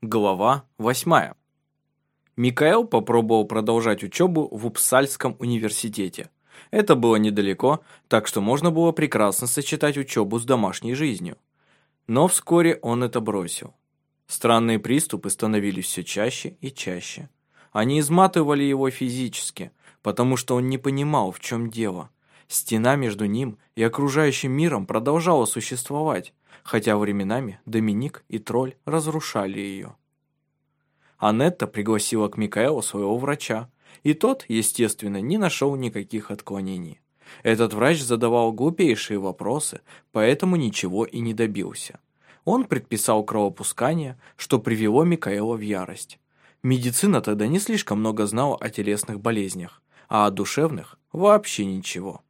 Глава 8. Микаэл попробовал продолжать учебу в Упсальском университете. Это было недалеко, так что можно было прекрасно сочетать учебу с домашней жизнью. Но вскоре он это бросил. Странные приступы становились все чаще и чаще. Они изматывали его физически, потому что он не понимал, в чем дело. Стена между ним и окружающим миром продолжала существовать, хотя временами Доминик и Тролль разрушали ее. Анетта пригласила к Микаэлу своего врача, и тот, естественно, не нашел никаких отклонений. Этот врач задавал глупейшие вопросы, поэтому ничего и не добился. Он предписал кровопускание, что привело Микаэла в ярость. Медицина тогда не слишком много знала о телесных болезнях, а о душевных – вообще ничего.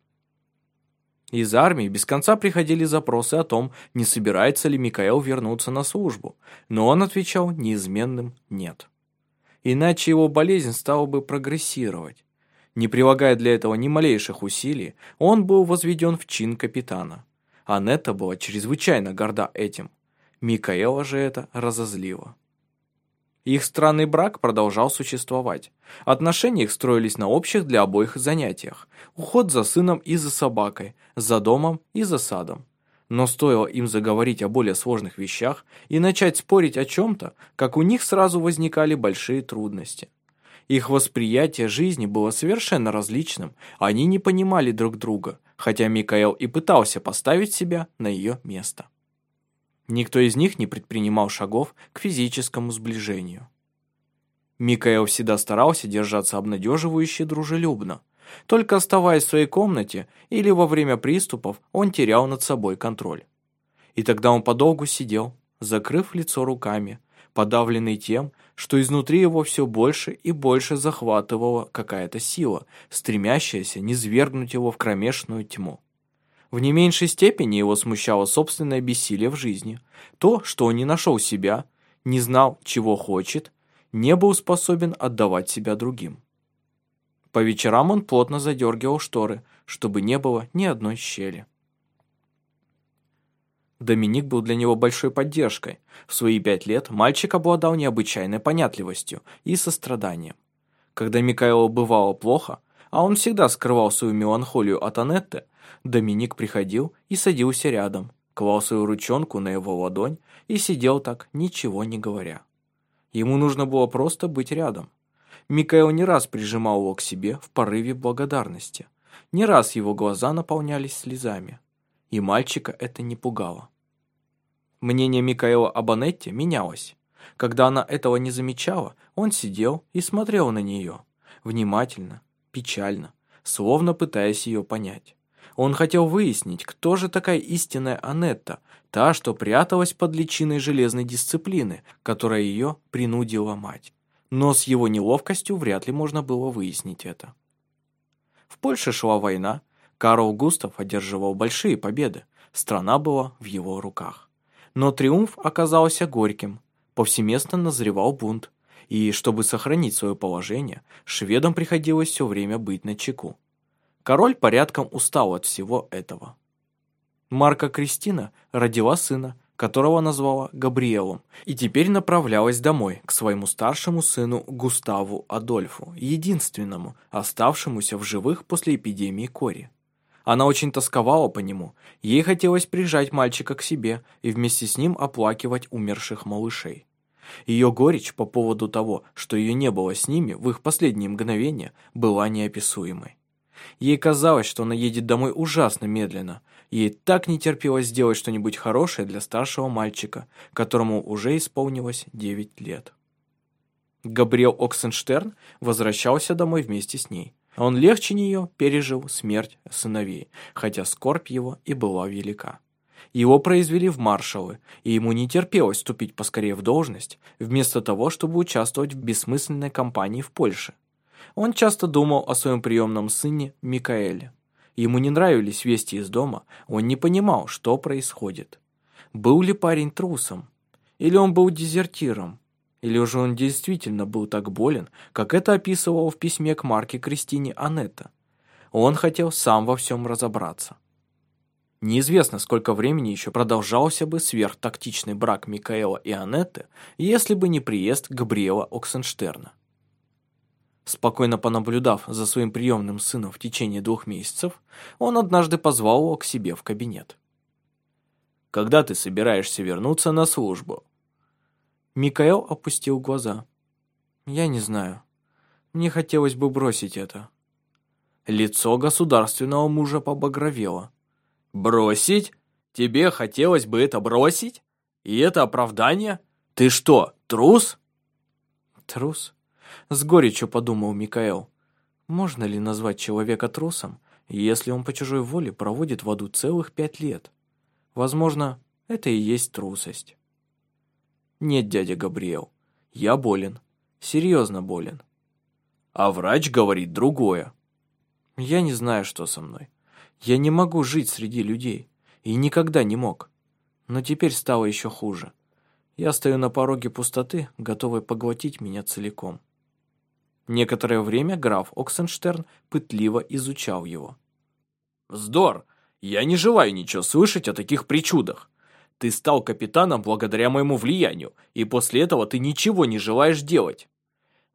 Из армии без конца приходили запросы о том, не собирается ли Микаэл вернуться на службу, но он отвечал неизменным «нет». Иначе его болезнь стала бы прогрессировать. Не прилагая для этого ни малейших усилий, он был возведен в чин капитана. Анетта была чрезвычайно горда этим. Микаэла же это разозлило. Их странный брак продолжал существовать. Отношения их строились на общих для обоих занятиях. Уход за сыном и за собакой, за домом и за садом. Но стоило им заговорить о более сложных вещах и начать спорить о чем-то, как у них сразу возникали большие трудности. Их восприятие жизни было совершенно различным, они не понимали друг друга, хотя Микаэл и пытался поставить себя на ее место. Никто из них не предпринимал шагов к физическому сближению. Микаэл всегда старался держаться обнадеживающе дружелюбно. Только оставаясь в своей комнате или во время приступов, он терял над собой контроль. И тогда он подолгу сидел, закрыв лицо руками, подавленный тем, что изнутри его все больше и больше захватывала какая-то сила, стремящаяся низвергнуть его в кромешную тьму. В не меньшей степени его смущало собственное бессилие в жизни. То, что он не нашел себя, не знал, чего хочет, не был способен отдавать себя другим. По вечерам он плотно задергивал шторы, чтобы не было ни одной щели. Доминик был для него большой поддержкой. В свои пять лет мальчик обладал необычайной понятливостью и состраданием. Когда Микаэлу бывало плохо, а он всегда скрывал свою меланхолию от Анетты, Доминик приходил и садился рядом, клал свою ручонку на его ладонь и сидел так, ничего не говоря. Ему нужно было просто быть рядом. Микаэл не раз прижимал его к себе в порыве благодарности. Не раз его глаза наполнялись слезами. И мальчика это не пугало. Мнение Микаэла об Анетте менялось. Когда она этого не замечала, он сидел и смотрел на нее. Внимательно, печально, словно пытаясь ее понять. Он хотел выяснить, кто же такая истинная Анетта, та, что пряталась под личиной железной дисциплины, которая ее принудила мать. Но с его неловкостью вряд ли можно было выяснить это. В Польше шла война, Карл Густав одерживал большие победы, страна была в его руках. Но триумф оказался горьким, повсеместно назревал бунт, и, чтобы сохранить свое положение, шведам приходилось все время быть на чеку. Король порядком устал от всего этого. Марка Кристина родила сына, которого назвала Габриэлом, и теперь направлялась домой, к своему старшему сыну Густаву Адольфу, единственному, оставшемуся в живых после эпидемии кори. Она очень тосковала по нему, ей хотелось прижать мальчика к себе и вместе с ним оплакивать умерших малышей. Ее горечь по поводу того, что ее не было с ними в их последние мгновения, была неописуемой. Ей казалось, что она едет домой ужасно медленно. Ей так не терпелось сделать что-нибудь хорошее для старшего мальчика, которому уже исполнилось 9 лет. Габриэл Оксенштерн возвращался домой вместе с ней. Он легче нее пережил смерть сыновей, хотя скорбь его и была велика. Его произвели в маршалы, и ему не терпелось вступить поскорее в должность, вместо того, чтобы участвовать в бессмысленной кампании в Польше. Он часто думал о своем приемном сыне Микаэле. Ему не нравились вести из дома, он не понимал, что происходит. Был ли парень трусом? Или он был дезертиром? Или уже он действительно был так болен, как это описывал в письме к Марке Кристине Анетта? Он хотел сам во всем разобраться. Неизвестно, сколько времени еще продолжался бы сверхтактичный брак Микаэла и Анетты, если бы не приезд Габриэла Оксенштерна. Спокойно понаблюдав за своим приемным сыном в течение двух месяцев, он однажды позвал его к себе в кабинет. «Когда ты собираешься вернуться на службу?» Микаэл опустил глаза. «Я не знаю. Мне хотелось бы бросить это». Лицо государственного мужа побагровело. Бросить? Тебе хотелось бы это бросить? И это оправдание? Ты что, трус? Трус? С горечью подумал Микаэл. Можно ли назвать человека трусом, если он по чужой воле проводит в аду целых пять лет? Возможно, это и есть трусость. Нет, дядя Габриэл, я болен. Серьезно болен. А врач говорит другое. Я не знаю, что со мной. Я не могу жить среди людей. И никогда не мог. Но теперь стало еще хуже. Я стою на пороге пустоты, готовый поглотить меня целиком. Некоторое время граф Оксенштерн пытливо изучал его. «Вздор! Я не желаю ничего слышать о таких причудах. Ты стал капитаном благодаря моему влиянию, и после этого ты ничего не желаешь делать.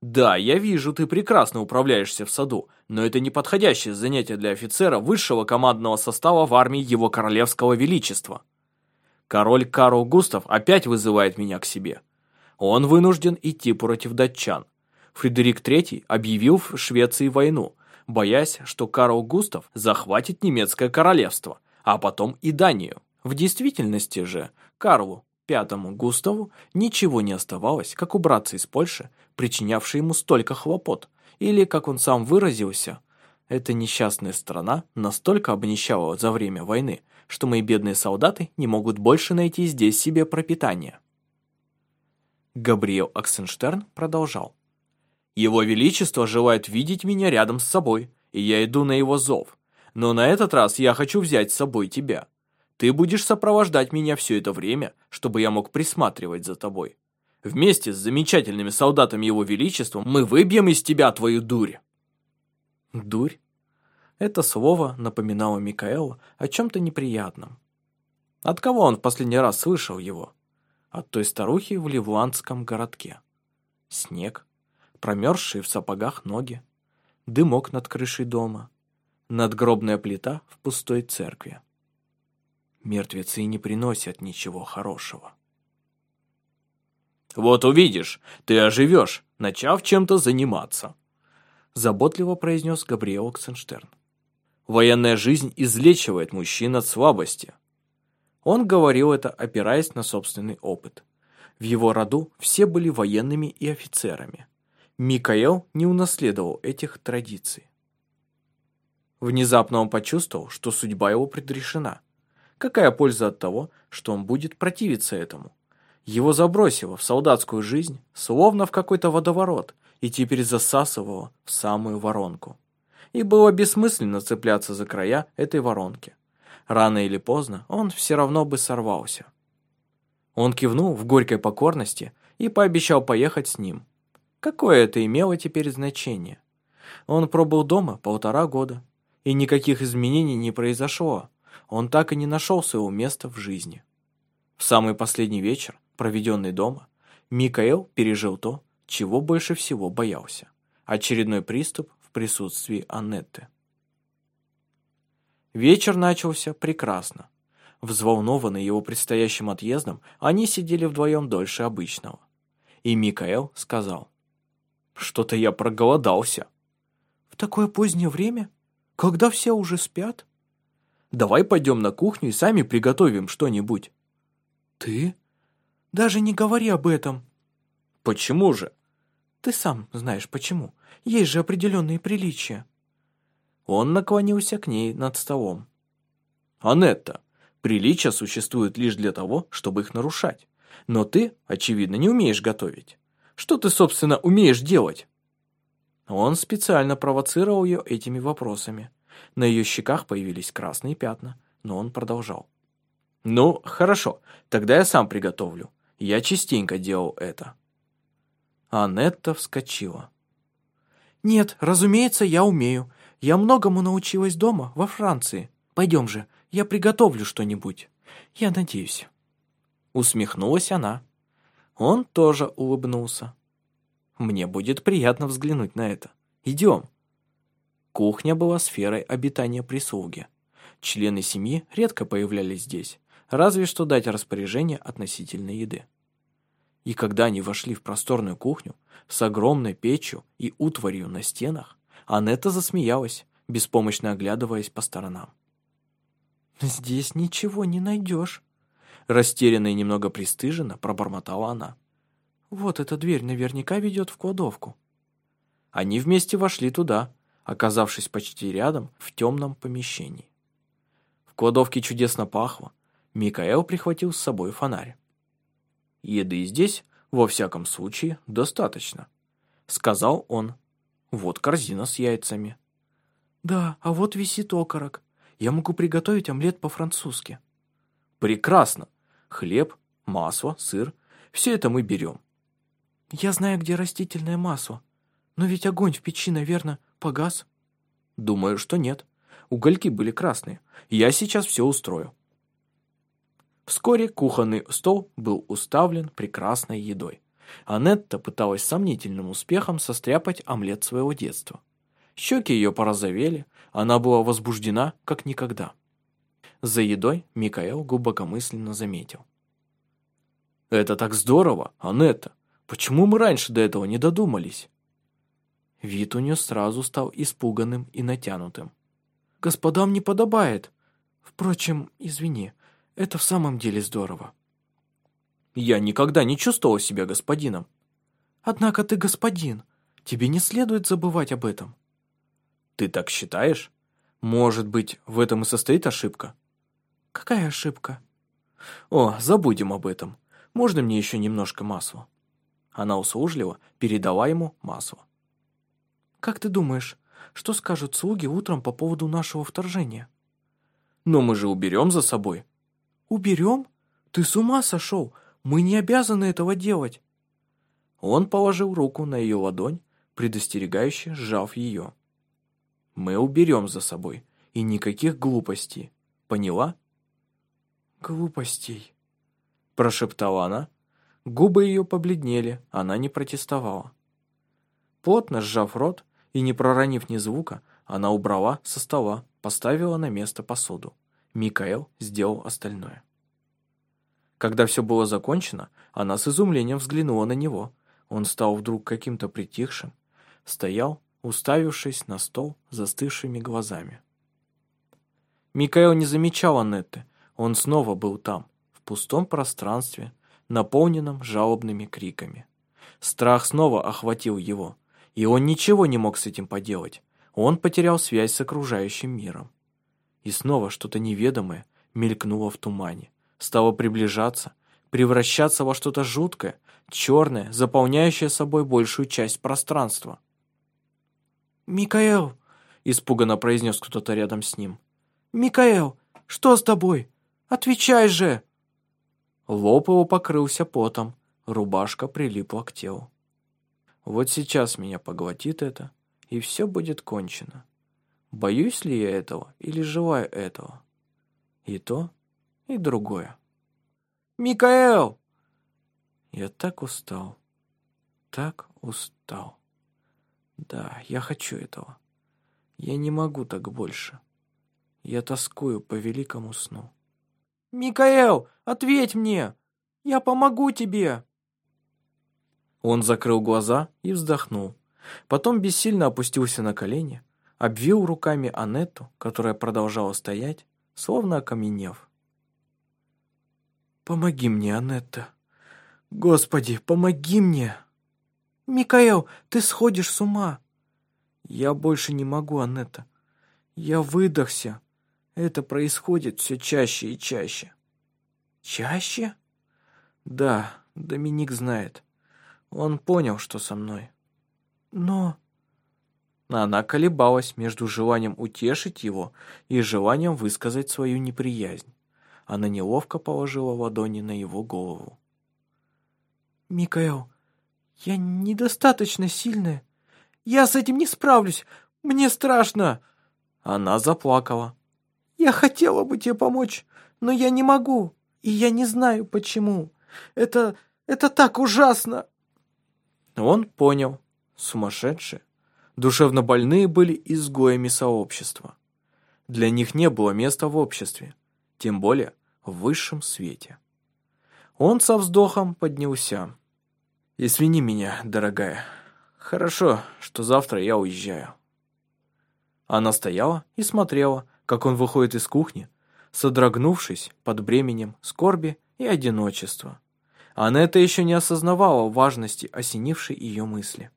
Да, я вижу, ты прекрасно управляешься в саду, но это не подходящее занятие для офицера высшего командного состава в армии его королевского величества. Король Карл Густав опять вызывает меня к себе. Он вынужден идти против датчан. Фредерик III объявил в Швеции войну, боясь, что Карл Густав захватит немецкое королевство, а потом и Данию. В действительности же Карлу Пятому Густаву ничего не оставалось, как убраться из Польши, причинявшей ему столько хлопот, или, как он сам выразился, эта несчастная страна настолько обнищала за время войны, что мои бедные солдаты не могут больше найти здесь себе пропитание. Габриэл Аксенштерн продолжал. «Его Величество желает видеть меня рядом с собой, и я иду на его зов. Но на этот раз я хочу взять с собой тебя. Ты будешь сопровождать меня все это время, чтобы я мог присматривать за тобой. Вместе с замечательными солдатами Его Величества мы выбьем из тебя твою дурь». «Дурь?» Это слово напоминало Микаэлу о чем-то неприятном. От кого он в последний раз слышал его? От той старухи в ливландском городке. Снег, промерзшие в сапогах ноги, дымок над крышей дома, надгробная плита в пустой церкви. Мертвецы не приносят ничего хорошего. «Вот увидишь, ты оживешь, начав чем-то заниматься», заботливо произнес Габриэл Оксенштерн. «Военная жизнь излечивает мужчин от слабости». Он говорил это, опираясь на собственный опыт. В его роду все были военными и офицерами. Микаэл не унаследовал этих традиций. Внезапно он почувствовал, что судьба его предрешена – Какая польза от того, что он будет противиться этому? Его забросило в солдатскую жизнь, словно в какой-то водоворот, и теперь засасывало в самую воронку. И было бессмысленно цепляться за края этой воронки. Рано или поздно он все равно бы сорвался. Он кивнул в горькой покорности и пообещал поехать с ним. Какое это имело теперь значение? Он пробыл дома полтора года, и никаких изменений не произошло, он так и не нашел своего места в жизни. В самый последний вечер, проведенный дома, Микаэл пережил то, чего больше всего боялся. Очередной приступ в присутствии Аннетты. Вечер начался прекрасно. Взволнованные его предстоящим отъездом, они сидели вдвоем дольше обычного. И Микаэл сказал, «Что-то я проголодался». «В такое позднее время? Когда все уже спят?» Давай пойдем на кухню и сами приготовим что-нибудь». «Ты? Даже не говори об этом». «Почему же?» «Ты сам знаешь почему. Есть же определенные приличия». Он наклонился к ней над столом. «Анетта, приличия существуют лишь для того, чтобы их нарушать. Но ты, очевидно, не умеешь готовить. Что ты, собственно, умеешь делать?» Он специально провоцировал ее этими вопросами. На ее щеках появились красные пятна, но он продолжал. «Ну, хорошо, тогда я сам приготовлю. Я частенько делал это». Анетта вскочила. «Нет, разумеется, я умею. Я многому научилась дома, во Франции. Пойдем же, Я приготовлю что-нибудь. Я надеюсь». Усмехнулась она. Он тоже улыбнулся. «Мне будет приятно взглянуть на это. Идем». Кухня была сферой обитания прислуги. Члены семьи редко появлялись здесь, разве что дать распоряжение относительно еды. И когда они вошли в просторную кухню с огромной печью и утварью на стенах, Анетта засмеялась, беспомощно оглядываясь по сторонам. «Здесь ничего не найдешь», — растерянно и немного пристыженно пробормотала она. «Вот эта дверь наверняка ведет в кладовку». Они вместе вошли туда, оказавшись почти рядом в темном помещении. В кладовке чудесно пахло. Микаэл прихватил с собой фонарь. «Еды здесь, во всяком случае, достаточно», — сказал он. «Вот корзина с яйцами». «Да, а вот висит окорок. Я могу приготовить омлет по-французски». «Прекрасно. Хлеб, масло, сыр — все это мы берем». «Я знаю, где растительное масло. Но ведь огонь в печи, наверное, погас?» «Думаю, что нет. Угольки были красные. Я сейчас все устрою». Вскоре кухонный стол был уставлен прекрасной едой. Анетта пыталась сомнительным успехом состряпать омлет своего детства. Щеки ее порозовели, она была возбуждена, как никогда. За едой Микаэл глубокомысленно заметил. «Это так здорово, Анетта! Почему мы раньше до этого не додумались?» Вид у нее сразу стал испуганным и натянутым. «Господам не подобает. Впрочем, извини, это в самом деле здорово». «Я никогда не чувствовал себя господином». «Однако ты господин. Тебе не следует забывать об этом». «Ты так считаешь? Может быть, в этом и состоит ошибка?» «Какая ошибка?» «О, забудем об этом. Можно мне еще немножко масла?» Она услужливо передала ему масло. Как ты думаешь, что скажут слуги утром по поводу нашего вторжения? Но мы же уберем за собой. Уберем? Ты с ума сошел? Мы не обязаны этого делать. Он положил руку на ее ладонь, предостерегающе сжав ее. Мы уберем за собой, и никаких глупостей. Поняла? Глупостей, прошептала она. Губы ее побледнели, она не протестовала. Плотно сжав рот, и, не проронив ни звука, она убрала со стола, поставила на место посуду. Микаэл сделал остальное. Когда все было закончено, она с изумлением взглянула на него. Он стал вдруг каким-то притихшим, стоял, уставившись на стол застывшими глазами. Микаэл не замечал Анетты, он снова был там, в пустом пространстве, наполненном жалобными криками. Страх снова охватил его, и он ничего не мог с этим поделать. Он потерял связь с окружающим миром. И снова что-то неведомое мелькнуло в тумане, стало приближаться, превращаться во что-то жуткое, черное, заполняющее собой большую часть пространства. «Микаэл!» — испуганно произнес кто-то рядом с ним. «Микаэл, что с тобой? Отвечай же!» Лоб его покрылся потом, рубашка прилипла к телу. Вот сейчас меня поглотит это, и все будет кончено. Боюсь ли я этого или желаю этого? И то, и другое. «Микаэл!» Я так устал, так устал. Да, я хочу этого. Я не могу так больше. Я тоскую по великому сну. «Микаэл, ответь мне! Я помогу тебе!» Он закрыл глаза и вздохнул. Потом бессильно опустился на колени, обвил руками Анетту, которая продолжала стоять, словно окаменев. «Помоги мне, Анетта! Господи, помоги мне!» «Микаэл, ты сходишь с ума!» «Я больше не могу, Анетта. Я выдохся. Это происходит все чаще и чаще». «Чаще?» «Да, Доминик знает. Он понял, что со мной. Но... Она колебалась между желанием утешить его и желанием высказать свою неприязнь. Она неловко положила ладони на его голову. «Микаэл, я недостаточно сильная. Я с этим не справлюсь. Мне страшно!» Она заплакала. Я хотела бы тебе помочь, но я не могу, и я не знаю почему. Это... это так ужасно!» Он понял. Сумасшедшие. Душевно больные были изгоями сообщества. Для них не было места в обществе, тем более в высшем свете. Он со вздохом поднялся. «Извини меня, дорогая. Хорошо, что завтра я уезжаю». Она стояла и смотрела, как он выходит из кухни, содрогнувшись под бременем скорби и одиночества. Она это еще не осознавала важности осенившей ее мысли.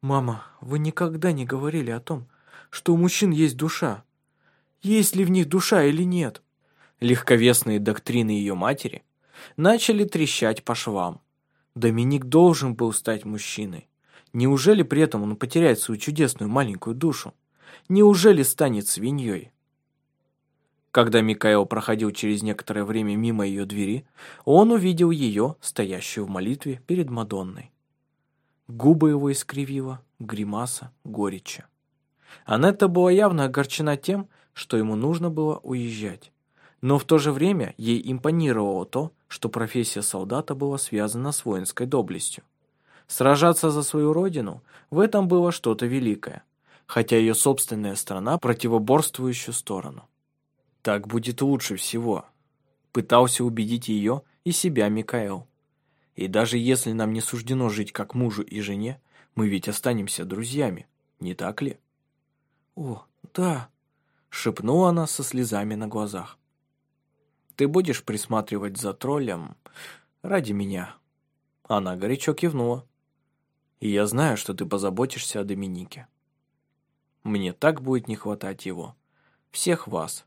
«Мама, вы никогда не говорили о том, что у мужчин есть душа. Есть ли в них душа или нет?» Легковесные доктрины ее матери начали трещать по швам. Доминик должен был стать мужчиной. Неужели при этом он потеряет свою чудесную маленькую душу? Неужели станет свиньей? Когда Микаэл проходил через некоторое время мимо ее двери, он увидел ее, стоящую в молитве перед Мадонной. Губы его искривила гримаса горечи. Анетта была явно огорчена тем, что ему нужно было уезжать. Но в то же время ей импонировало то, что профессия солдата была связана с воинской доблестью. Сражаться за свою родину – в этом было что-то великое, хотя ее собственная страна – противоборствующую сторону. Так будет лучше всего. Пытался убедить ее и себя Микаэл. И даже если нам не суждено жить как мужу и жене, мы ведь останемся друзьями, не так ли? «О, да», — шепнула она со слезами на глазах. Ты будешь присматривать за троллем ради меня?» Она горячо кивнула. «И я знаю, что ты позаботишься о Доминике. Мне так будет не хватать его. Всех вас».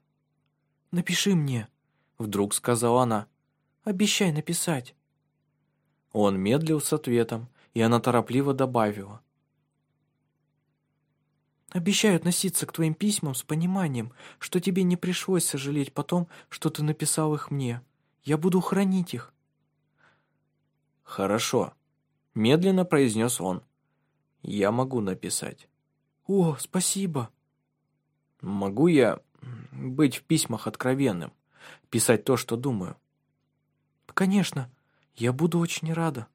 «Напиши мне», — вдруг сказала она. «Обещай написать». Он медлил с ответом, и она торопливо добавила. Обещаю относиться к твоим письмам с пониманием, что тебе не пришлось сожалеть потом, что ты написал их мне. Я буду хранить их». «Хорошо», — медленно произнес он. «Я могу написать». «О, спасибо». «Могу я быть в письмах откровенным, писать то, что думаю?» «Конечно, я буду очень рада».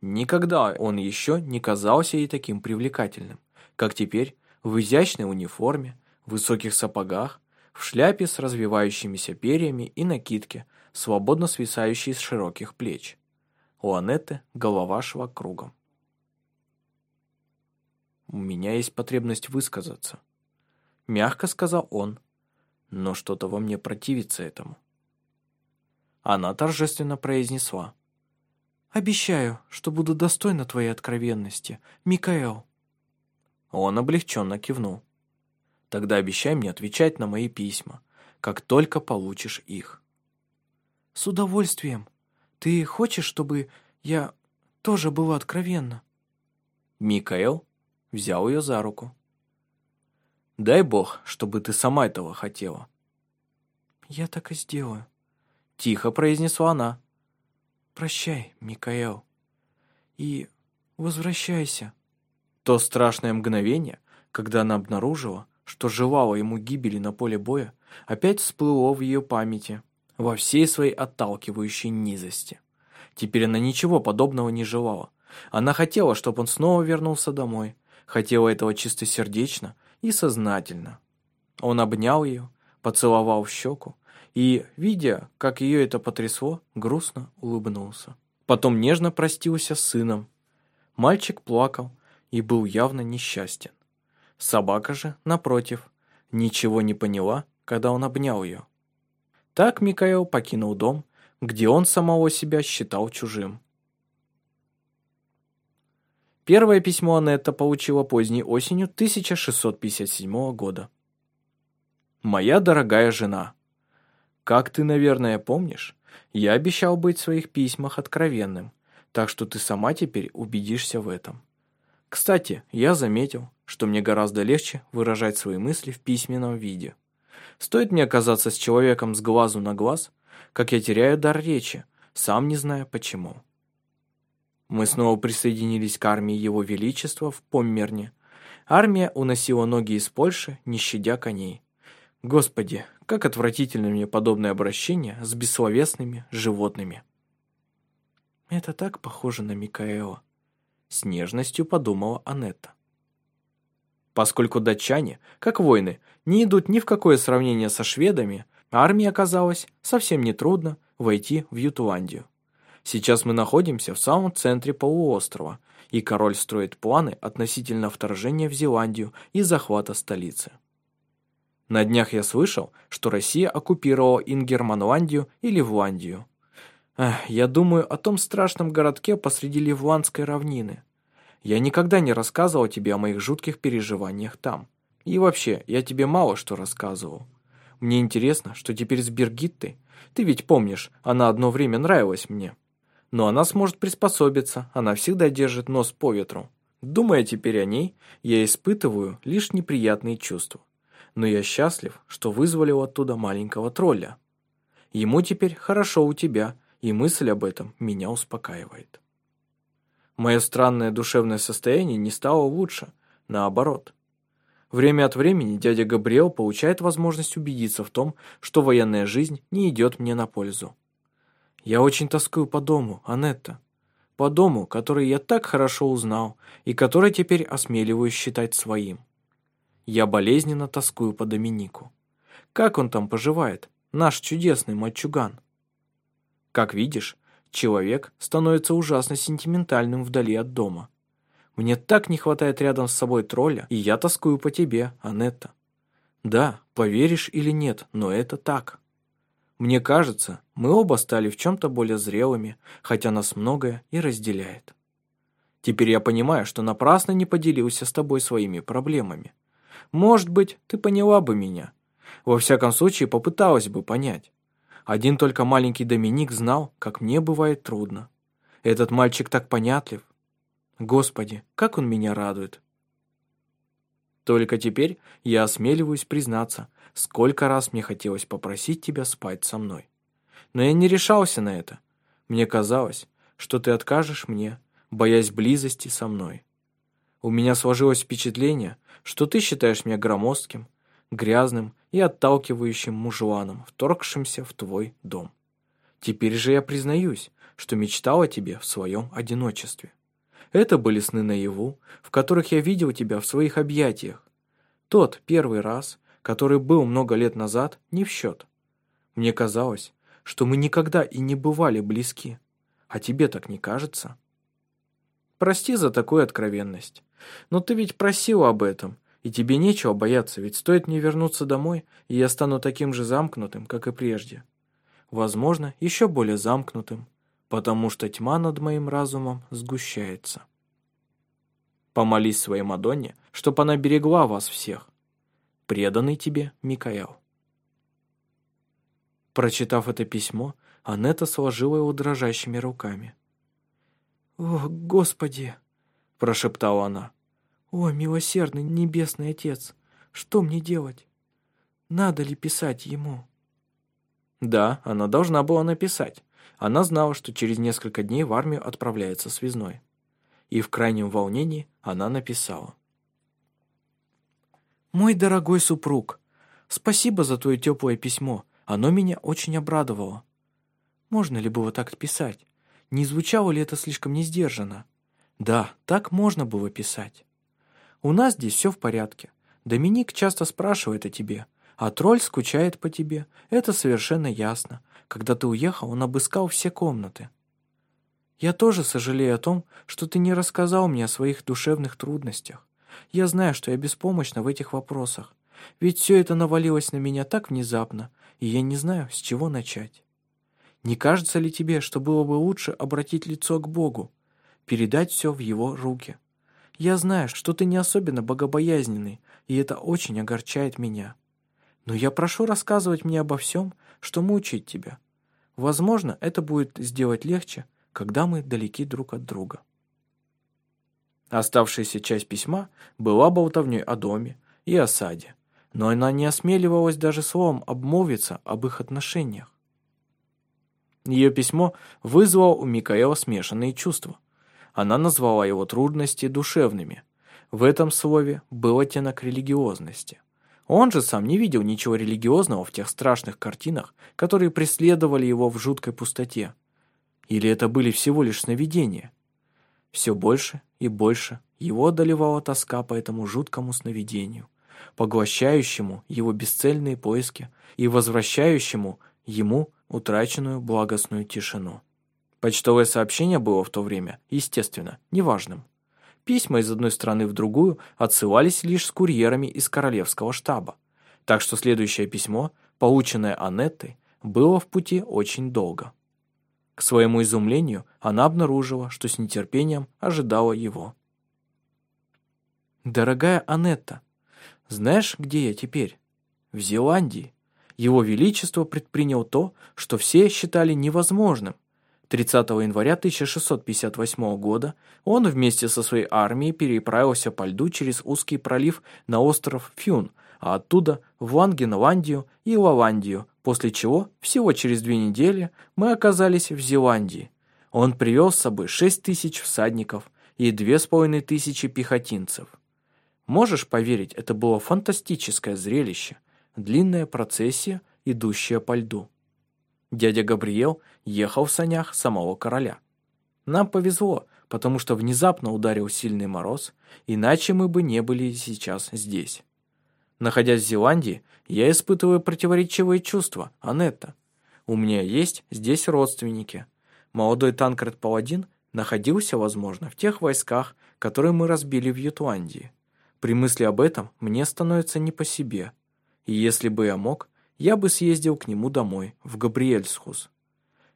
Никогда он еще не казался ей таким привлекательным как теперь, в изящной униформе, в высоких сапогах, в шляпе с развивающимися перьями и накидке, свободно свисающей с широких плеч. У Анетты голова шла кругом. «У меня есть потребность высказаться», — мягко сказал он, но что-то во мне противится этому. Она торжественно произнесла. «Обещаю, что буду достойна твоей откровенности, Микаэл». Он облегченно кивнул. «Тогда обещай мне отвечать на мои письма, как только получишь их». «С удовольствием. Ты хочешь, чтобы я тоже была откровенна?» Микаэл взял ее за руку. «Дай бог, чтобы ты сама этого хотела». «Я так и сделаю», — тихо произнесла она. «Прощай, Микаэл, и возвращайся». То страшное мгновение, когда она обнаружила, что желала ему гибели на поле боя, опять всплыло в ее памяти во всей своей отталкивающей низости. Теперь она ничего подобного не желала. Она хотела, чтобы он снова вернулся домой, хотела этого чистосердечно и сознательно. Он обнял ее, поцеловал в щеку и, видя, как ее это потрясло, грустно улыбнулся. Потом нежно простился с сыном. Мальчик плакал, и был явно несчастен. Собака же, напротив, ничего не поняла, когда он обнял ее. Так Микаэл покинул дом, где он самого себя считал чужим. Первое письмо Анетта получила поздней осенью 1657 года. «Моя дорогая жена, как ты, наверное, помнишь, я обещал быть в своих письмах откровенным, так что ты сама теперь убедишься в этом. Кстати, я заметил, что мне гораздо легче выражать свои мысли в письменном виде. Стоит мне оказаться с человеком с глазу на глаз, как я теряю дар речи, сам не зная почему. Мы снова присоединились к армии Его Величества в Поммерне. Армия уносила ноги из Польши, не щадя коней. Господи, как отвратительно мне подобное обращение с бессловесными животными. Это так похоже на Микаэла. С нежностью подумала Анетта. Поскольку датчане, как воины, не идут ни в какое сравнение со шведами, армии оказалось совсем нетрудно войти в Ютландию. Сейчас мы находимся в самом центре полуострова, и король строит планы относительно вторжения в Зеландию и захвата столицы. На днях я слышал, что Россия оккупировала Ингерманландию и Ливландию. Эх, я думаю о том страшном городке посреди Ливландской равнины. Я никогда не рассказывал тебе о моих жутких переживаниях там. И вообще, я тебе мало что рассказывал. Мне интересно, что теперь с Бергиттой. Ты ведь помнишь, она одно время нравилась мне. Но она сможет приспособиться, она всегда держит нос по ветру. Думая теперь о ней, я испытываю лишь неприятные чувства. Но я счастлив, что вызволил оттуда маленького тролля. Ему теперь хорошо у тебя, и мысль об этом меня успокаивает. Мое странное душевное состояние не стало лучше, наоборот. Время от времени дядя Габриэл получает возможность убедиться в том, что военная жизнь не идет мне на пользу. Я очень тоскую по дому, Анетта. По дому, который я так хорошо узнал и который теперь осмеливаюсь считать своим. Я болезненно тоскую по Доминику. Как он там поживает, наш чудесный мальчуган? Как видишь, человек становится ужасно сентиментальным вдали от дома. Мне так не хватает рядом с собой тролля, и я тоскую по тебе, Анетта. Да, поверишь или нет, но это так. Мне кажется, мы оба стали в чем-то более зрелыми, хотя нас многое и разделяет. Теперь я понимаю, что напрасно не поделился с тобой своими проблемами. Может быть, ты поняла бы меня. Во всяком случае, попыталась бы понять. Один только маленький Доминик знал, как мне бывает трудно. Этот мальчик так понятлив. Господи, как он меня радует. Только теперь я осмеливаюсь признаться, сколько раз мне хотелось попросить тебя спать со мной. Но я не решался на это. Мне казалось, что ты откажешь мне, боясь близости со мной. У меня сложилось впечатление, что ты считаешь меня громоздким, грязным и отталкивающим мужланом, вторгшимся в твой дом. Теперь же я признаюсь, что мечтал о тебе в своем одиночестве. Это были сны наяву, в которых я видел тебя в своих объятиях. Тот первый раз, который был много лет назад, не в счет. Мне казалось, что мы никогда и не бывали близки. А тебе так не кажется? Прости за такую откровенность. Но ты ведь просил об этом, и тебе нечего бояться, ведь стоит мне вернуться домой, и я стану таким же замкнутым, как и прежде. Возможно, еще более замкнутым, потому что тьма над моим разумом сгущается. Помолись своей Мадонне, чтоб она берегла вас всех, преданный тебе Микаэл. Прочитав это письмо, Анетта сложила его дрожащими руками. «О, Господи!» – прошептала она. «О, милосердный небесный отец, что мне делать? Надо ли писать ему?» Да, она должна была написать. Она знала, что через несколько дней в армию отправляется связной. И в крайнем волнении она написала. «Мой дорогой супруг, спасибо за твое теплое письмо, оно меня очень обрадовало. Можно ли было так писать? Не звучало ли это слишком несдержанно? Да, так можно было писать. У нас здесь все в порядке. Доминик часто спрашивает о тебе, а тролль скучает по тебе. Это совершенно ясно. Когда ты уехал, он обыскал все комнаты. Я тоже сожалею о том, что ты не рассказал мне о своих душевных трудностях. Я знаю, что я беспомощна в этих вопросах. Ведь все это навалилось на меня так внезапно, и я не знаю, с чего начать. Не кажется ли тебе, что было бы лучше обратить лицо к Богу, передать все в Его руки? Я знаю, что ты не особенно богобоязненный, и это очень огорчает меня. Но я прошу рассказывать мне обо всем, что мучает тебя. Возможно, это будет сделать легче, когда мы далеки друг от друга. Оставшаяся часть письма была болтовней о доме и о саде, но она не осмеливалась даже словом обмолвиться об их отношениях. Ее письмо вызвало у Микаэла смешанные чувства. Она назвала его трудности душевными. В этом слове был оттенок религиозности. Он же сам не видел ничего религиозного в тех страшных картинах, которые преследовали его в жуткой пустоте. Или это были всего лишь сновидения? Все больше и больше его одолевала тоска по этому жуткому сновидению, поглощающему его бесцельные поиски и возвращающему ему утраченную благостную тишину. Почтовое сообщение было в то время, естественно, неважным. Письма из одной страны в другую отсылались лишь с курьерами из королевского штаба. Так что следующее письмо, полученное Анеттой, было в пути очень долго. К своему изумлению она обнаружила, что с нетерпением ожидала его. «Дорогая Анетта, знаешь, где я теперь? В Зеландии. Его Величество предпринял то, что все считали невозможным, 30 января 1658 года он вместе со своей армией переправился по льду через узкий пролив на остров Фюн, а оттуда в Лангенландию и Лавандию, после чего всего через две недели мы оказались в Зеландии. Он привел с собой 6 тысяч всадников и две с половиной тысячи пехотинцев. Можешь поверить, это было фантастическое зрелище, длинная процессия, идущая по льду. Дядя Габриэл ехал в санях самого короля. Нам повезло, потому что внезапно ударил сильный мороз, иначе мы бы не были сейчас здесь. Находясь в Зеландии, я испытываю противоречивые чувства, Анетта. У меня есть здесь родственники. Молодой Танкред Паладин находился, возможно, в тех войсках, которые мы разбили в Ютландии. При мысли об этом мне становится не по себе. И если бы я мог, я бы съездил к нему домой, в Габриэльсхус.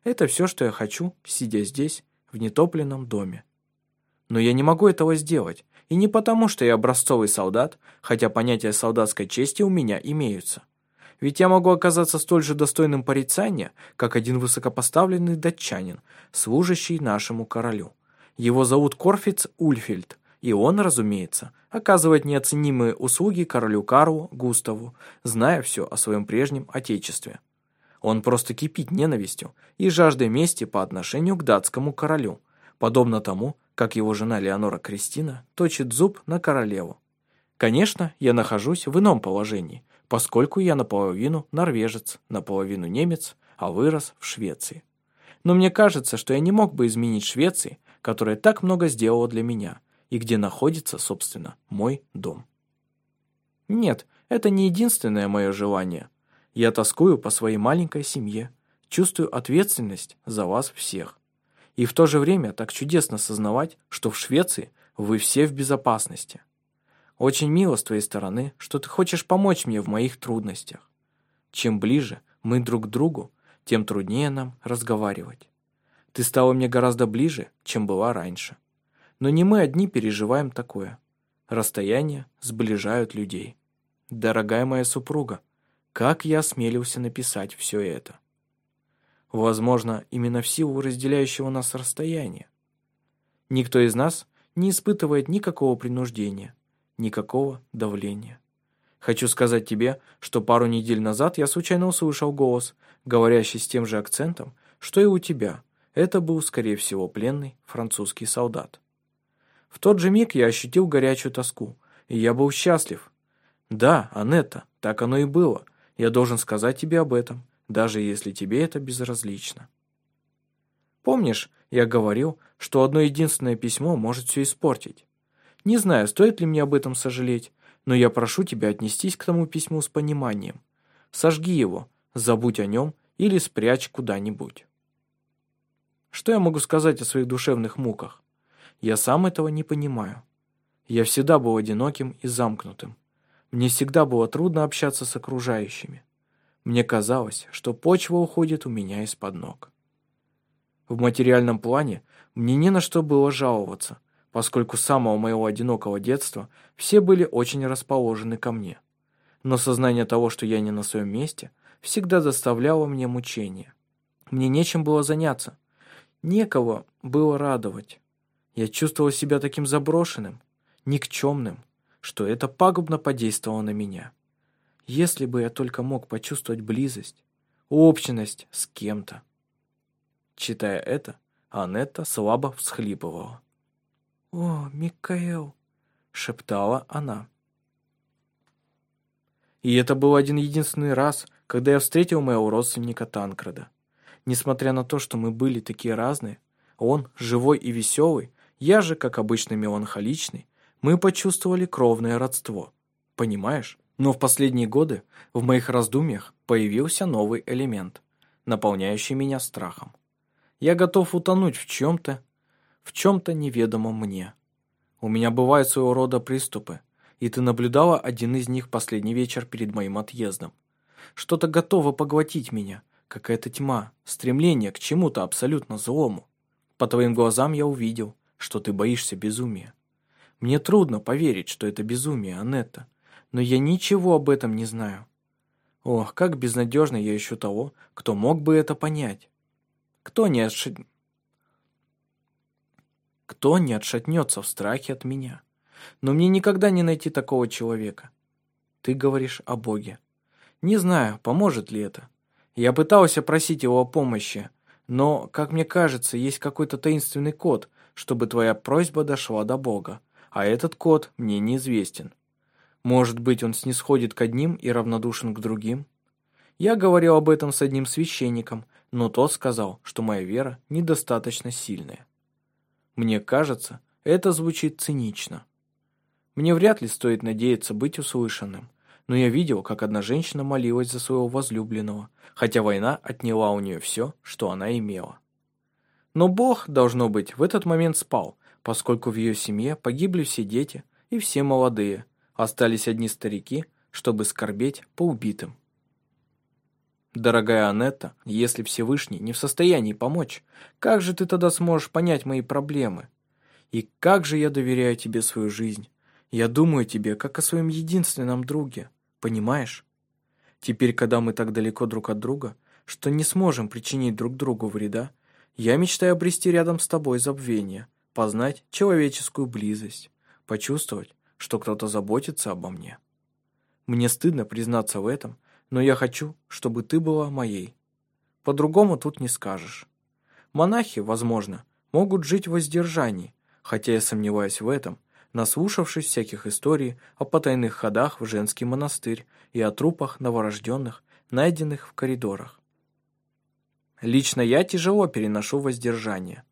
Это все, что я хочу, сидя здесь, в нетопленном доме. Но я не могу этого сделать, и не потому, что я образцовый солдат, хотя понятия солдатской чести у меня имеются. Ведь я могу оказаться столь же достойным порицания, как один высокопоставленный датчанин, служащий нашему королю. Его зовут Корфиц Ульфельд, и он, разумеется, оказывает неоценимые услуги королю Карлу Густаву, зная все о своем прежнем отечестве. Он просто кипит ненавистью и жаждой мести по отношению к датскому королю, подобно тому, как его жена Леонора Кристина точит зуб на королеву. Конечно, я нахожусь в ином положении, поскольку я наполовину норвежец, наполовину немец, а вырос в Швеции. Но мне кажется, что я не мог бы изменить Швеции, которая так много сделала для меня – и где находится, собственно, мой дом. Нет, это не единственное мое желание. Я тоскую по своей маленькой семье, чувствую ответственность за вас всех. И в то же время так чудесно сознавать, что в Швеции вы все в безопасности. Очень мило с твоей стороны, что ты хочешь помочь мне в моих трудностях. Чем ближе мы друг к другу, тем труднее нам разговаривать. Ты стала мне гораздо ближе, чем была раньше. Но не мы одни переживаем такое. Расстояния сближают людей. Дорогая моя супруга, как я осмелился написать все это? Возможно, именно в силу разделяющего нас расстояния. Никто из нас не испытывает никакого принуждения, никакого давления. Хочу сказать тебе, что пару недель назад я случайно услышал голос, говорящий с тем же акцентом, что и у тебя. Это был, скорее всего, пленный французский солдат. В тот же миг я ощутил горячую тоску, и я был счастлив. Да, Анетта, так оно и было. Я должен сказать тебе об этом, даже если тебе это безразлично. Помнишь, я говорил, что одно единственное письмо может все испортить? Не знаю, стоит ли мне об этом сожалеть, но я прошу тебя отнестись к тому письму с пониманием. Сожги его, забудь о нем или спрячь куда-нибудь. Что я могу сказать о своих душевных муках? Я сам этого не понимаю. Я всегда был одиноким и замкнутым. Мне всегда было трудно общаться с окружающими. Мне казалось, что почва уходит у меня из-под ног. В материальном плане мне не на что было жаловаться, поскольку с самого моего одинокого детства все были очень расположены ко мне. Но сознание того, что я не на своем месте, всегда доставляло мне мучения. Мне нечем было заняться, некого было радовать. Я чувствовал себя таким заброшенным, никчемным, что это пагубно подействовало на меня. Если бы я только мог почувствовать близость, общность с кем-то. Читая это, Анетта слабо всхлипывала. «О, Микаэл!» — шептала она. И это был один единственный раз, когда я встретил моего родственника Танкрада. Несмотря на то, что мы были такие разные, он живой и веселый, я же, как обычно, меланхоличный, мы почувствовали кровное родство. Понимаешь? Но в последние годы в моих раздумьях появился новый элемент, наполняющий меня страхом. Я готов утонуть в чем-то, в чем-то неведомом мне. У меня бывают своего рода приступы, и ты наблюдала один из них последний вечер перед моим отъездом. Что-то готово поглотить меня, какая-то тьма, стремление к чему-то абсолютно злому. По твоим глазам я увидел, что ты боишься безумия. Мне трудно поверить, что это безумие, Анетта, но я ничего об этом не знаю. Ох, как безнадежно я ищу того, кто мог бы это понять. Кто не, отш... кто не отшатнется в страхе от меня? Но мне никогда не найти такого человека. Ты говоришь о Боге. Не знаю, поможет ли это. Я пытался просить его о помощи, но, как мне кажется, есть какой-то таинственный код, чтобы твоя просьба дошла до Бога, а этот код мне неизвестен. Может быть, он снисходит к одним и равнодушен к другим? Я говорил об этом с одним священником, но тот сказал, что моя вера недостаточно сильная. Мне кажется, это звучит цинично. Мне вряд ли стоит надеяться быть услышанным, но я видел, как одна женщина молилась за своего возлюбленного, хотя война отняла у нее все, что она имела. Но Бог, должно быть, в этот момент спал, поскольку в ее семье погибли все дети и все молодые, остались одни старики, чтобы скорбеть по убитым. Дорогая Анетта, если Всевышний не в состоянии помочь, как же ты тогда сможешь понять мои проблемы? И как же я доверяю тебе свою жизнь? Я думаю тебе, как о своем единственном друге. Понимаешь? Теперь, когда мы так далеко друг от друга, что не сможем причинить друг другу вреда, я мечтаю обрести рядом с тобой забвение, познать человеческую близость, почувствовать, что кто-то заботится обо мне. Мне стыдно признаться в этом, но я хочу, чтобы ты была моей. По-другому тут не скажешь. Монахи, возможно, могут жить в воздержании, хотя я сомневаюсь в этом, наслушавшись всяких историй о потайных ходах в женский монастырь и о трупах новорожденных, найденных в коридорах. Лично я тяжело переношу воздержание.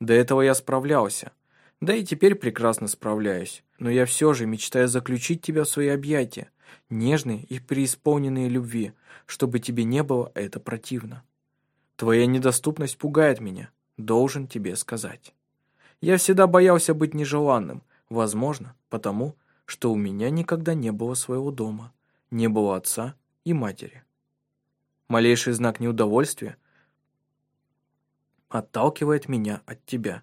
До этого я справлялся, да и теперь прекрасно справляюсь, но я все же мечтаю заключить тебя в свои объятия, нежные и преисполненные любви, чтобы тебе не было это противно. Твоя недоступность пугает меня, должен тебе сказать. Я всегда боялся быть нежеланным, Возможно, потому, что у меня никогда не было своего дома, не было отца и матери. Малейший знак неудовольствия отталкивает меня от тебя.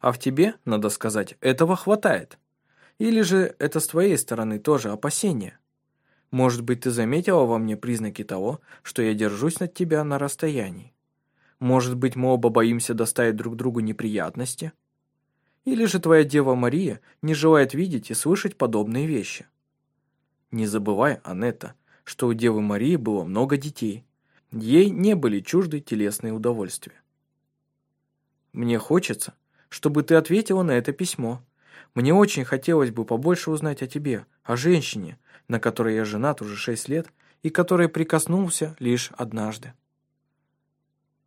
А в тебе, надо сказать, этого хватает. Или же это с твоей стороны тоже опасение? Может быть, ты заметила во мне признаки того, что я держусь над тебя на расстоянии? Может быть, мы оба боимся доставить друг другу неприятности? Или же твоя Дева Мария не желает видеть и слышать подобные вещи? Не забывай, Анетта, что у Девы Марии было много детей. Ей не были чужды телесные удовольствия. Мне хочется, чтобы ты ответила на это письмо. Мне очень хотелось бы побольше узнать о тебе, о женщине, на которой я женат уже шесть лет и которой прикоснулся лишь однажды.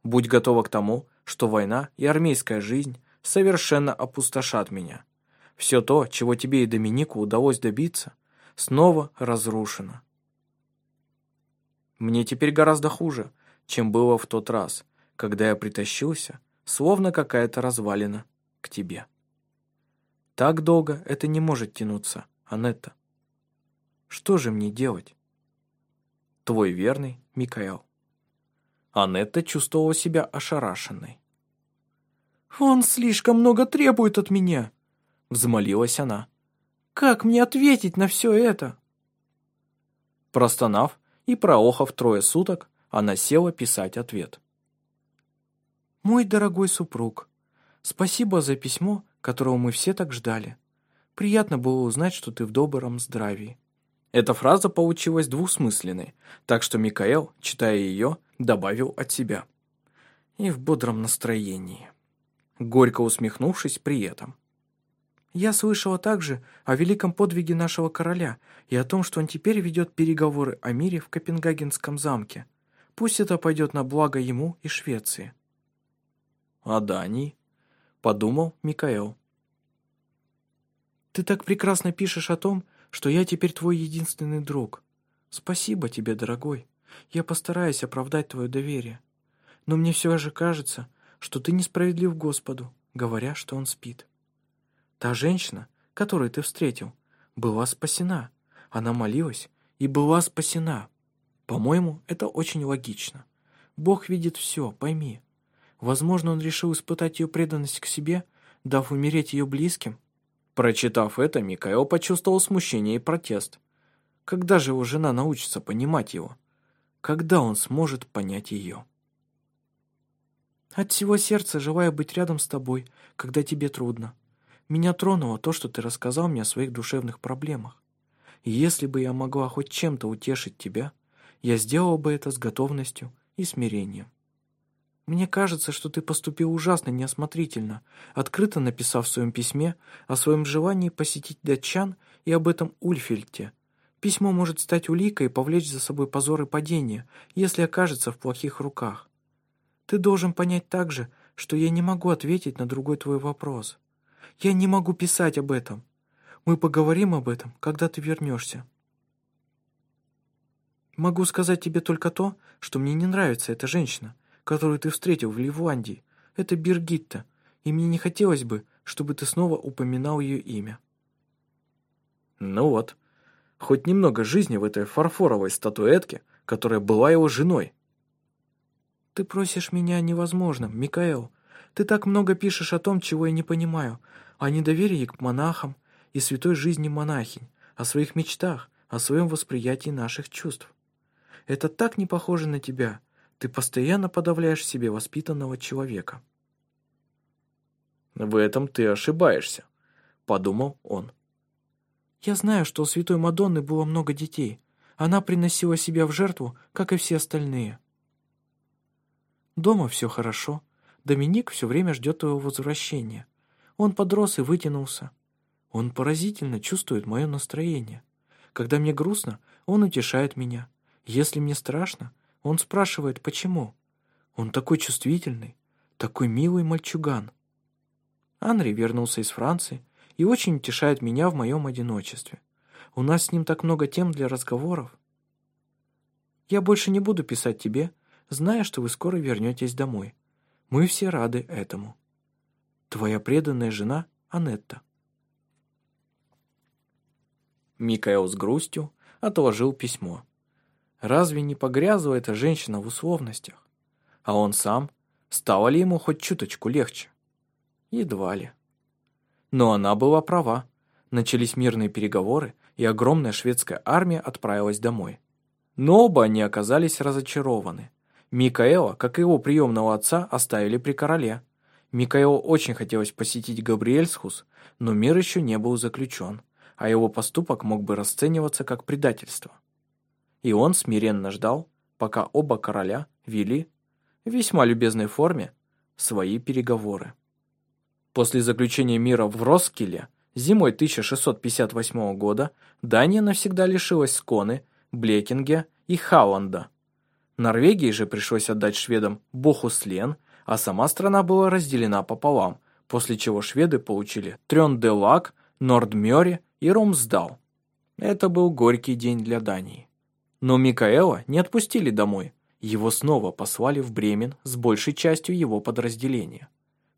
Будь готова к тому, что война и армейская жизнь совершенно опустошат меня. Все то, чего тебе и Доминику удалось добиться, снова разрушено. Мне теперь гораздо хуже, чем было в тот раз, когда я притащился, словно какая-то развалина, к тебе. Так долго это не может тянуться, Анетта. Что же мне делать? Твой верный Микаэл. Анетта чувствовала себя ошарашенной. «Он слишком много требует от меня», — взмолилась она. «Как мне ответить на все это?» Простонав и проохав трое суток, она села писать ответ. «Мой дорогой супруг, спасибо за письмо, которого мы все так ждали. Приятно было узнать, что ты в добром здравии». Эта фраза получилась двусмысленной, так что Микаэл, читая ее, добавил от себя. «И в бодром настроении» горько усмехнувшись при этом. Я слышала также о великом подвиге нашего короля и о том, что он теперь ведет переговоры о мире в Копенгагенском замке. Пусть это пойдет на благо ему и Швеции». «А Дании?» — подумал Микаэл. «Ты так прекрасно пишешь о том, что я теперь твой единственный друг. Спасибо тебе, дорогой. Я постараюсь оправдать твое доверие. Но мне все же кажется, что ты несправедлив Господу, говоря, что он спит. Та женщина, которую ты встретил, была спасена. Она молилась и была спасена. По-моему, это очень логично. Бог видит все, пойми. Возможно, он решил испытать ее преданность к себе, дав умереть ее близким. Прочитав это, Микаэл почувствовал смущение и протест. Когда же его жена научится понимать его? Когда он сможет понять ее? От всего сердца желаю быть рядом с тобой, когда тебе трудно. Меня тронуло то, что ты рассказал мне о своих душевных проблемах. И если бы я могла хоть чем-то утешить тебя, я сделала бы это с готовностью и смирением. Мне кажется, что ты поступил ужасно неосмотрительно, открыто написав в своем письме о своем желании посетить датчан и об этом Ульфельте. Письмо может стать уликой и повлечь за собой позор и падение, если окажется в плохих руках. Ты должен понять также, что я не могу ответить на другой твой вопрос. Я не могу писать об этом. Мы поговорим об этом, когда ты вернешься. Могу сказать тебе только то, что мне не нравится эта женщина, которую ты встретил в Ливуандии. Это Биргитта, и мне не хотелось бы, чтобы ты снова упоминал ее имя. Ну вот, хоть немного жизни в этой фарфоровой статуэтке, которая была его женой. Ты просишь меня о невозможном, Микаэл. Ты так много пишешь о том, чего я не понимаю, о недоверии к монахам и святой жизни монахинь, о своих мечтах, о своем восприятии наших чувств. Это так не похоже на тебя. Ты постоянно подавляешь себе воспитанного человека. «В этом ты ошибаешься», — подумал он. «Я знаю, что у святой Мадонны было много детей. Она приносила себя в жертву, как и все остальные. Дома все хорошо. Доминик все время ждет твоего возвращения. Он подрос и вытянулся. Он поразительно чувствует мое настроение. Когда мне грустно, он утешает меня. Если мне страшно, он спрашивает, почему. Он такой чувствительный, такой милый мальчуган. Анри вернулся из Франции и очень утешает меня в моем одиночестве. У нас с ним так много тем для разговоров. Я больше не буду писать тебе, зная, что вы скоро вернетесь домой. Мы все рады этому. Твоя преданная жена Анетта. Микаэл с грустью отложил письмо. Разве не погрязла эта женщина в условностях? А он сам? Стало ли ему хоть чуточку легче? Едва ли. Но она была права. Начались мирные переговоры, и огромная шведская армия отправилась домой. Но оба они оказались разочарованы. Микаэла, как и его приемного отца, оставили при короле. Микаэлу очень хотелось посетить Габриэльсхус, но мир еще не был заключен, а его поступок мог бы расцениваться как предательство. И он смиренно ждал, пока оба короля вели, в весьма любезной форме, свои переговоры. После заключения мира в Роскиле зимой 1658 года Дания навсегда лишилась Сконы, Блекинге и Хауанда. Норвегии же пришлось отдать шведам Бохуслен – а сама страна была разделена пополам, после чего шведы получили Трёнделак, Нордмёре и Ромсдал. Это был горький день для Дании. Но Микаэла не отпустили домой. Его снова послали в Бремен с большей частью его подразделения.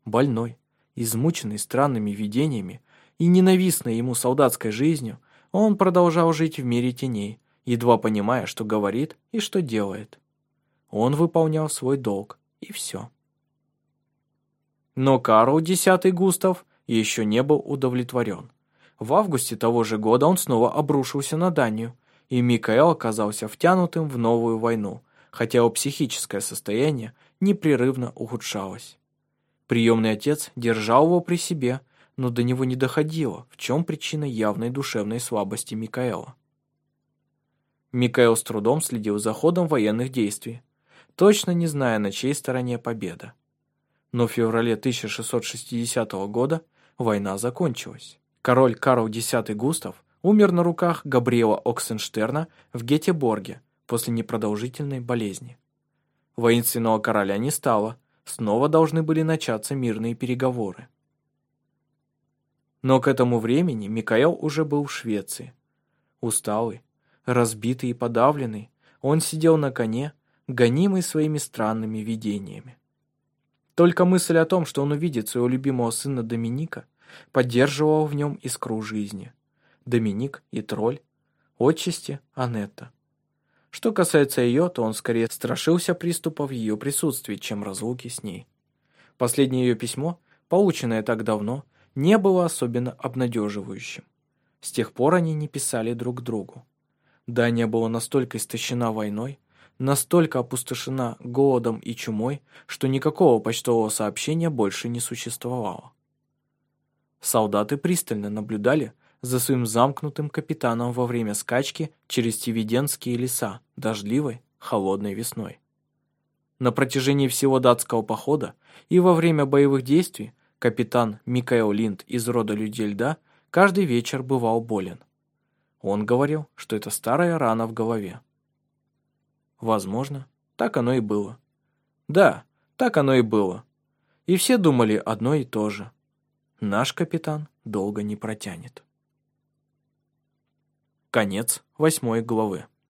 Больной, измученный странными видениями и ненавистной ему солдатской жизнью, он продолжал жить в мире теней, едва понимая, что говорит и что делает. Он выполнял свой долг, и все. Но Карл X Густав еще не был удовлетворен. В августе того же года он снова обрушился на Данию, и Микаэл оказался втянутым в новую войну, хотя его психическое состояние непрерывно ухудшалось. Приемный отец держал его при себе, но до него не доходило, в чем причина явной душевной слабости Микаэла. Микаэл с трудом следил за ходом военных действий, точно не зная, на чьей стороне победа но в феврале 1660 года война закончилась. Король Карл X Густав умер на руках Габриэла Оксенштерна в Гетеборге после непродолжительной болезни. Воинственного короля не стало, снова должны были начаться мирные переговоры. Но к этому времени Микаэл уже был в Швеции. Усталый, разбитый и подавленный, он сидел на коне, гонимый своими странными видениями. Только мысль о том, что он увидит своего любимого сына Доминика, поддерживала в нем искру жизни. Доминик и тролль, отчасти Анетта. Что касается ее, то он скорее страшился приступа в ее присутствии, чем разлуки с ней. Последнее ее письмо, полученное так давно, не было особенно обнадеживающим. С тех пор они не писали друг другу. Дания была настолько истощена войной, настолько опустошена голодом и чумой, что никакого почтового сообщения больше не существовало. Солдаты пристально наблюдали за своим замкнутым капитаном во время скачки через Тивиденские леса дождливой, холодной весной. На протяжении всего датского похода и во время боевых действий капитан Микаэл Линд из рода людей льда каждый вечер бывал болен. Он говорил, что это старая рана в голове. Возможно, так оно и было. Да, так оно и было. И все думали одно и то же. Наш капитан долго не протянет. Конец восьмой главы.